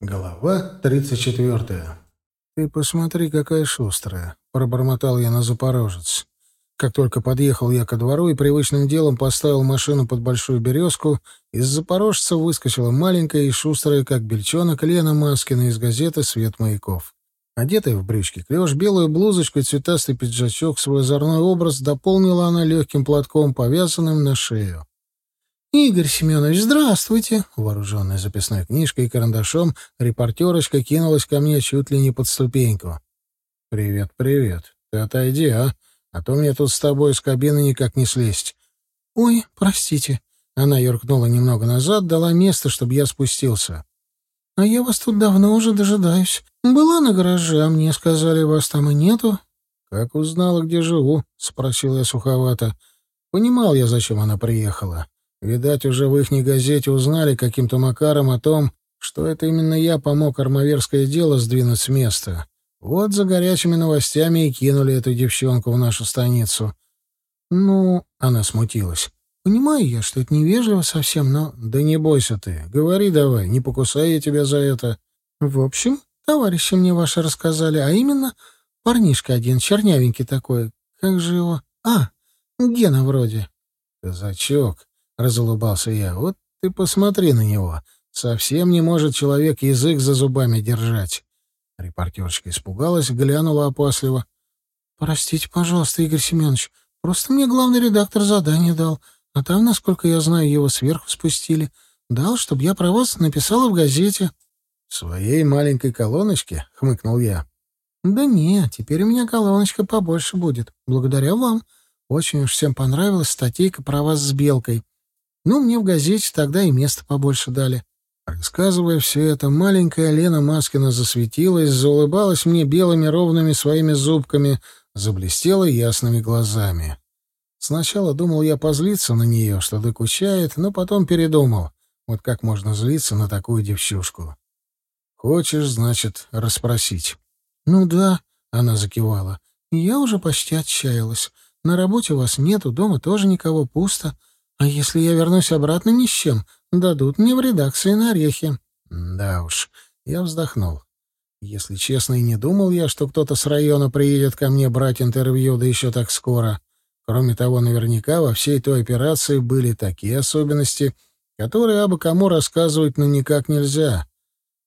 Глава 34. «Ты посмотри, какая шустрая!» — пробормотал я на запорожец. Как только подъехал я ко двору и привычным делом поставил машину под большую березку, из запорожца выскочила маленькая и шустрая, как бельчонок, Лена Маскина из газеты «Свет маяков». Одетая в брючки клеш, белую блузочку и цветастый пиджачок, свой озорной образ дополнила она легким платком, повязанным на шею. «Игорь Семенович, здравствуйте!» Вооруженная записной книжкой и карандашом, репортерочка кинулась ко мне чуть ли не под ступеньку. «Привет, привет. Ты отойди, а? А то мне тут с тобой из кабины никак не слезть». «Ой, простите». Она юркнула немного назад, дала место, чтобы я спустился. «А я вас тут давно уже дожидаюсь. Была на гараже, а мне сказали, вас там и нету». «Как узнала, где живу?» — спросил я суховато. Понимал я, зачем она приехала. Видать, уже в ихней газете узнали каким-то макаром о том, что это именно я помог армаверское дело сдвинуть с места. Вот за горячими новостями и кинули эту девчонку в нашу станицу. Ну, она смутилась. Понимаю я, что это невежливо совсем, но... Да не бойся ты. Говори давай, не покусай я тебя за это. В общем, товарищи мне ваши рассказали, а именно парнишка один, чернявенький такой. Как же его? А, Гена вроде. Казачок. — разулыбался я. «Вот ты посмотри на него. Совсем не может человек язык за зубами держать». Репортерочка испугалась, глянула опасливо. «Простите, пожалуйста, Игорь Семенович, просто мне главный редактор задание дал, а там, насколько я знаю, его сверху спустили. Дал, чтобы я про вас написала в газете». «В своей маленькой колоночке?» — хмыкнул я. «Да не, теперь у меня колоночка побольше будет, благодаря вам. Очень уж всем понравилась статейка про вас с Белкой. Ну, мне в газете тогда и место побольше дали. Рассказывая все это, маленькая Лена Маскина засветилась, заулыбалась мне белыми ровными своими зубками, заблестела ясными глазами. Сначала думал я позлиться на нее, что докучает, но потом передумал. Вот как можно злиться на такую девчушку? Хочешь, значит, расспросить? Ну да, она закивала. Я уже почти отчаялась. На работе вас нету, дома тоже никого пусто. А если я вернусь обратно ни с чем, дадут мне в редакции на орехи. Да уж, я вздохнул. Если честно, и не думал я, что кто-то с района приедет ко мне брать интервью, да еще так скоро. Кроме того, наверняка во всей той операции были такие особенности, которые абы кому рассказывать ну никак нельзя.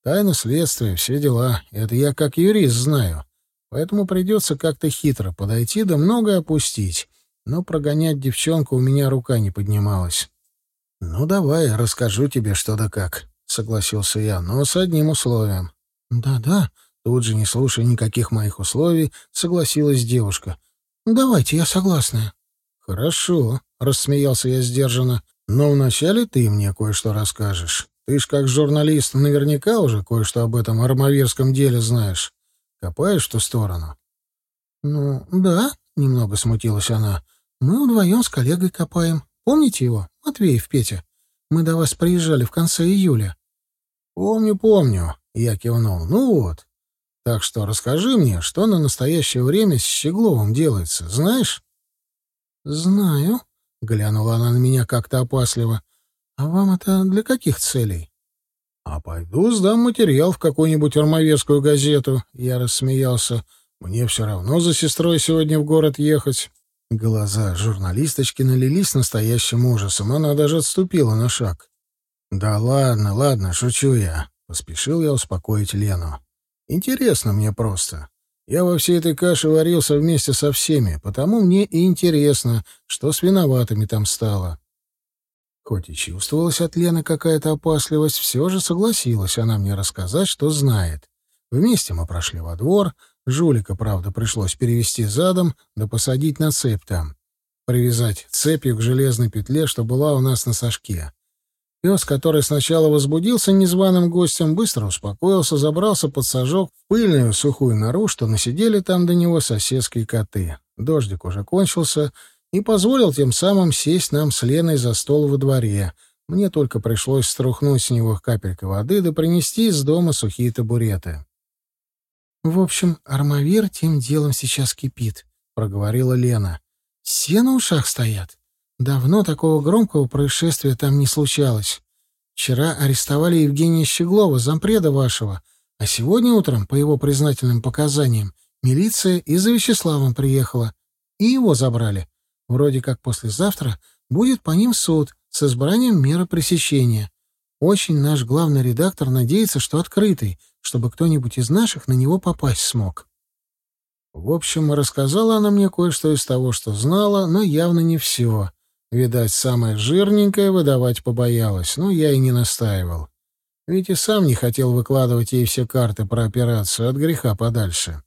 Тайна следствия, все дела. Это я как юрист знаю. Поэтому придется как-то хитро подойти да многое опустить но прогонять девчонку у меня рука не поднималась. «Ну, давай, расскажу тебе что да как», — согласился я, но с одним условием. «Да-да», — тут же, не слушая никаких моих условий, согласилась девушка. «Давайте, я согласна». «Хорошо», — рассмеялся я сдержанно, — «но вначале ты мне кое-что расскажешь. Ты ж как журналист наверняка уже кое-что об этом армавирском деле знаешь. Копаешь в ту сторону?» «Ну, да», — немного смутилась она. Мы вдвоем с коллегой копаем. Помните его? Матвеев Петя. Мы до вас приезжали в конце июля. Помню, помню, я кивнул. Ну вот. Так что расскажи мне, что на настоящее время с Щегловым делается, знаешь? Знаю, глянула она на меня как-то опасливо. А вам это для каких целей? А пойду сдам материал в какую-нибудь армавирскую газету, я рассмеялся. Мне все равно за сестрой сегодня в город ехать. Глаза журналисточки налились настоящим ужасом. Она даже отступила на шаг. «Да ладно, ладно, шучу я», — поспешил я успокоить Лену. «Интересно мне просто. Я во всей этой каше варился вместе со всеми, потому мне и интересно, что с виноватыми там стало». Хоть и чувствовалась от Лены какая-то опасливость, все же согласилась она мне рассказать, что знает. Вместе мы прошли во двор, Жулика, правда, пришлось перевести задом, да посадить на цепь там. Привязать цепью к железной петле, что была у нас на сошке. Пес, который сначала возбудился незваным гостем, быстро успокоился, забрался под сажок в пыльную сухую нору, что насидели там до него соседские коты. Дождик уже кончился и позволил тем самым сесть нам с Леной за стол во дворе. Мне только пришлось струхнуть с него капелька воды да принести из дома сухие табуреты. В общем, Армавир тем делом сейчас кипит, проговорила Лена. Все на ушах стоят. Давно такого громкого происшествия там не случалось. Вчера арестовали Евгения Щеглова, зампреда вашего, а сегодня утром, по его признательным показаниям, милиция и за Вячеславом приехала, и его забрали. Вроде как послезавтра будет по ним суд с избранием меры пресечения. Очень наш главный редактор надеется, что открытый, чтобы кто-нибудь из наших на него попасть смог. В общем, рассказала она мне кое-что из того, что знала, но явно не все. Видать, самое жирненькое выдавать побоялась, но я и не настаивал. Ведь и сам не хотел выкладывать ей все карты про операцию от греха подальше.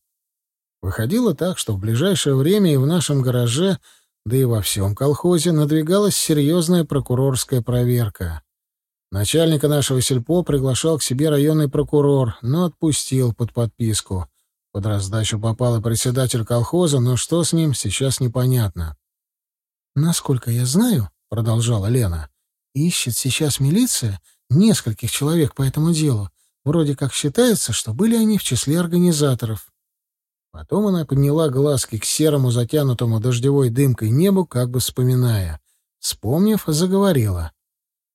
Выходило так, что в ближайшее время и в нашем гараже, да и во всем колхозе надвигалась серьезная прокурорская проверка. Начальника нашего сельпо приглашал к себе районный прокурор, но отпустил под подписку. Под раздачу попал и председатель колхоза, но что с ним, сейчас непонятно. «Насколько я знаю, — продолжала Лена, — ищет сейчас милиция нескольких человек по этому делу. Вроде как считается, что были они в числе организаторов». Потом она подняла глазки к серому, затянутому дождевой дымкой небу, как бы вспоминая. Вспомнив, заговорила.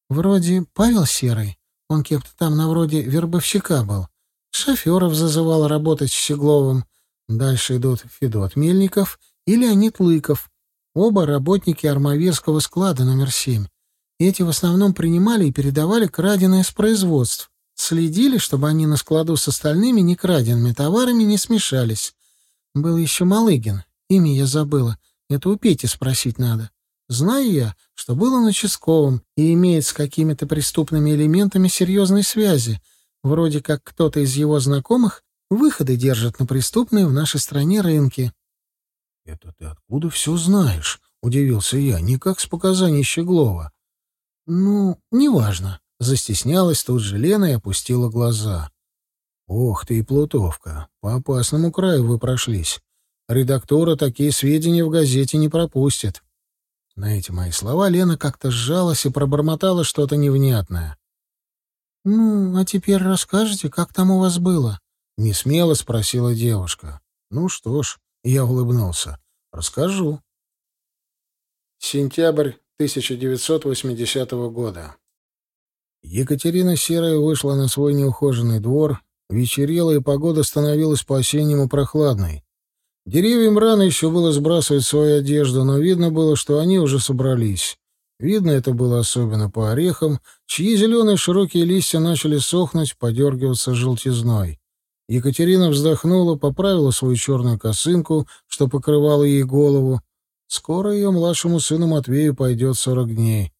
Вроде Павел Серый. Он кем-то там на вроде вербовщика был. Шоферов зазывал работать с Щегловым. Дальше идут Федот Мельников и Леонид Лыков. Оба работники Армавирского склада номер семь. Эти в основном принимали и передавали краденое с производств. Следили, чтобы они на складу с остальными некраденными товарами не смешались. Был еще Малыгин. Имя я забыла. Это у Пети спросить надо. Знаю я, что был он участковым и имеет с какими-то преступными элементами серьезной связи. Вроде как кто-то из его знакомых выходы держит на преступные в нашей стране рынки. — Это ты откуда все знаешь? — удивился я. — Не как с показаний Щеглова. — Ну, неважно. Застеснялась тут же Лена и опустила глаза. — Ох ты и плутовка. По опасному краю вы прошлись. Редактора такие сведения в газете не пропустит. На эти мои слова Лена как-то сжалась и пробормотала что-то невнятное. «Ну, а теперь расскажете, как там у вас было?» — несмело спросила девушка. «Ну что ж», — я улыбнулся, — «расскажу». Сентябрь 1980 года. Екатерина Серая вышла на свой неухоженный двор. Вечерело, и погода становилась по-осеннему прохладной. Деревьям рано еще было сбрасывать свою одежду, но видно было, что они уже собрались. Видно это было особенно по орехам, чьи зеленые широкие листья начали сохнуть, подергиваться желтизной. Екатерина вздохнула, поправила свою черную косынку, что покрывало ей голову. Скоро ее младшему сыну Матвею пойдет сорок дней.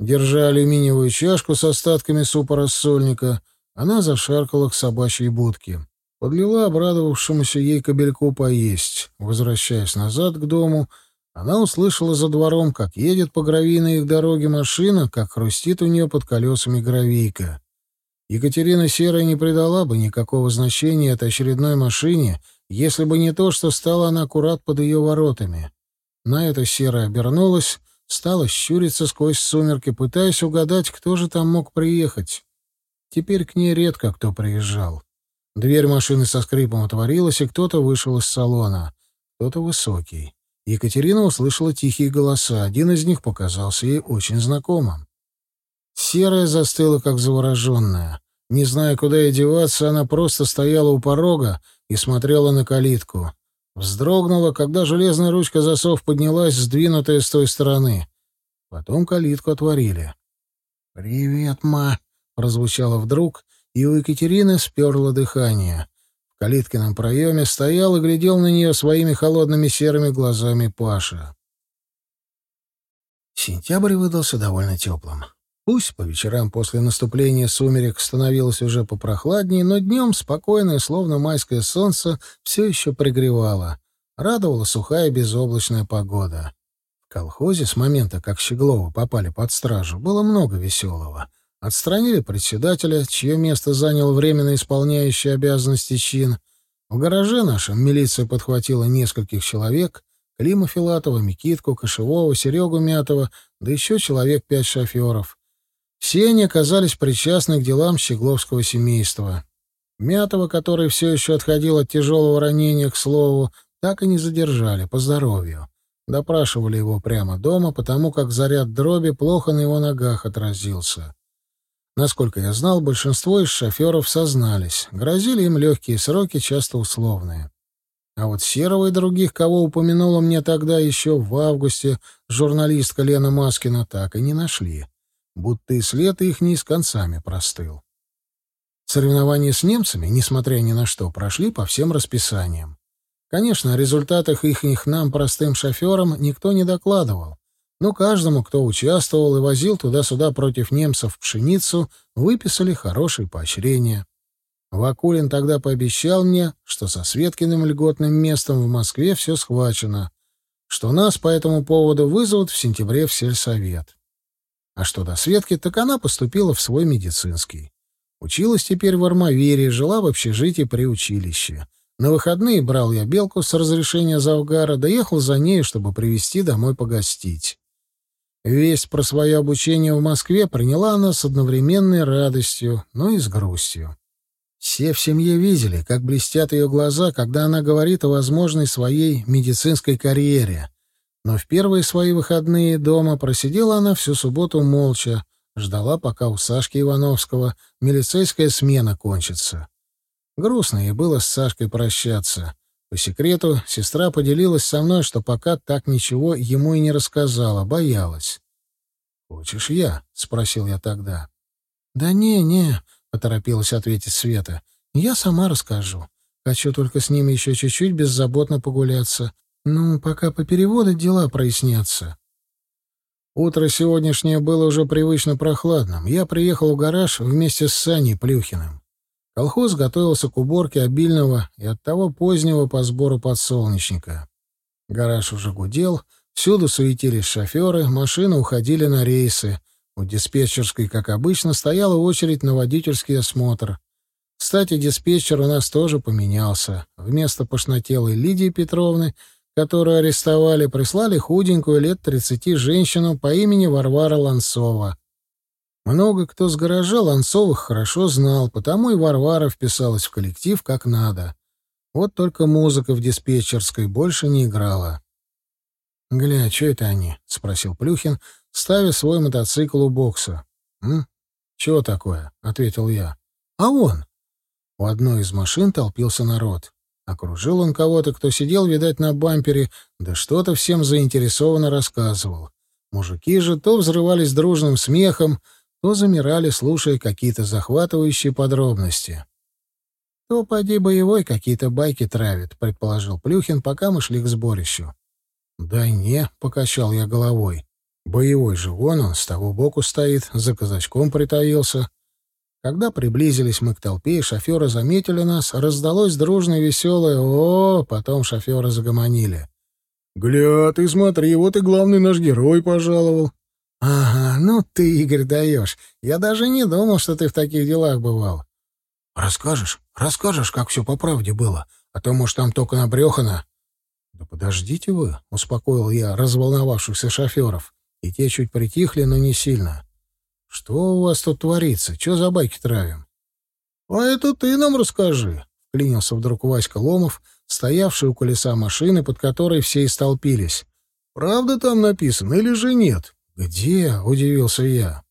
Держа алюминиевую чашку с остатками супа рассольника, она зашаркала к собачьей будке. Подлила обрадовавшемуся ей кобельку поесть. Возвращаясь назад к дому, она услышала за двором, как едет по гравийной их дороге машина, как хрустит у нее под колесами гравийка. Екатерина Серая не придала бы никакого значения этой очередной машине, если бы не то, что стала она аккурат под ее воротами. На это Серая обернулась, стала щуриться сквозь сумерки, пытаясь угадать, кто же там мог приехать. Теперь к ней редко кто приезжал. Дверь машины со скрипом отворилась, и кто-то вышел из салона. Кто-то высокий. Екатерина услышала тихие голоса. Один из них показался ей очень знакомым. Серая застыла, как завороженная. Не зная, куда ей деваться, она просто стояла у порога и смотрела на калитку. Вздрогнула, когда железная ручка засов поднялась, сдвинутая с той стороны. Потом калитку отворили. «Привет, ма!» — прозвучало вдруг, и у Екатерины сперло дыхание. В калиткином проеме стоял и глядел на нее своими холодными серыми глазами Паша. Сентябрь выдался довольно теплым. Пусть по вечерам после наступления сумерек становилось уже попрохладнее, но днем спокойное, словно майское солнце, все еще пригревало. Радовала сухая безоблачная погода. В колхозе с момента, как Щегловы попали под стражу, было много веселого. Отстранили председателя, чье место занял временно исполняющий обязанности чин. В гараже нашем милиция подхватила нескольких человек — Клима Филатова, Микитку, Кошевого, Серегу Мятова, да еще человек пять шоферов. Все они оказались причастны к делам Щегловского семейства. Мятова, который все еще отходил от тяжелого ранения, к слову, так и не задержали, по здоровью. Допрашивали его прямо дома, потому как заряд дроби плохо на его ногах отразился. Насколько я знал, большинство из шоферов сознались. Грозили им легкие сроки, часто условные. А вот Серого и других, кого упомянула мне тогда еще в августе журналистка Лена Маскина, так и не нашли. Будто и след их не с концами простыл. Соревнования с немцами, несмотря ни на что, прошли по всем расписаниям. Конечно, о результатах их нам, простым шоферам, никто не докладывал. Но каждому, кто участвовал и возил туда-сюда против немцев пшеницу, выписали хорошие поощрения. Вакулин тогда пообещал мне, что со Светкиным льготным местом в Москве все схвачено, что нас по этому поводу вызовут в сентябре в сельсовет. А что до Светки, так она поступила в свой медицинский. Училась теперь в Армавире, жила в общежитии при училище. На выходные брал я белку с разрешения Завгара, доехал за ней, чтобы привезти домой погостить. Весть про свое обучение в Москве приняла она с одновременной радостью, но и с грустью. Все в семье видели, как блестят ее глаза, когда она говорит о возможной своей медицинской карьере. Но в первые свои выходные дома просидела она всю субботу молча, Ждала, пока у Сашки Ивановского милицейская смена кончится. Грустно ей было с Сашкой прощаться. По секрету сестра поделилась со мной, что пока так ничего ему и не рассказала, боялась. «Хочешь я?» — спросил я тогда. «Да не, не», — поторопилась ответить Света. «Я сама расскажу. Хочу только с ними еще чуть-чуть беззаботно погуляться. Ну, пока по переводу дела прояснятся». Утро сегодняшнее было уже привычно прохладным. Я приехал в гараж вместе с Саней Плюхиным. Колхоз готовился к уборке обильного и оттого позднего по сбору подсолнечника. Гараж уже гудел, всюду суетились шоферы, машины уходили на рейсы. У диспетчерской, как обычно, стояла очередь на водительский осмотр. Кстати, диспетчер у нас тоже поменялся. Вместо пошнотелой Лидии Петровны — которую арестовали, прислали худенькую лет тридцати женщину по имени Варвара Ланцова. Много кто с гаража Ланцовых хорошо знал, потому и Варвара вписалась в коллектив как надо. Вот только музыка в диспетчерской больше не играла. «Гля, что это они?» — спросил Плюхин, ставя свой мотоцикл у бокса. «М? Чего такое?» — ответил я. «А вон!» У одной из машин толпился народ. Окружил он кого-то, кто сидел, видать, на бампере, да что-то всем заинтересованно рассказывал. Мужики же то взрывались дружным смехом, то замирали, слушая какие-то захватывающие подробности. «То поди боевой какие-то байки травит», — предположил Плюхин, пока мы шли к сборищу. «Да не», — покачал я головой. «Боевой же вон он, с того боку стоит, за казачком притаился. Когда приблизились мы к толпе, и шоферы заметили нас, раздалось дружное веселое «О!», потом шоферы загомонили. «Гля, ты смотри, вот и главный наш герой пожаловал». «Ага, ну ты, Игорь, даешь. Я даже не думал, что ты в таких делах бывал». «Расскажешь? Расскажешь, как все по правде было? А то, может, там только набрехано». «Да подождите вы», — успокоил я разволновавшихся шоферов. И те чуть притихли, но не сильно. Что у вас тут творится? Че за байки травим? — А это ты нам расскажи, — вклинился вдруг Васька Ломов, стоявший у колеса машины, под которой все и столпились. — Правда там написано или же нет? — Где? — удивился я.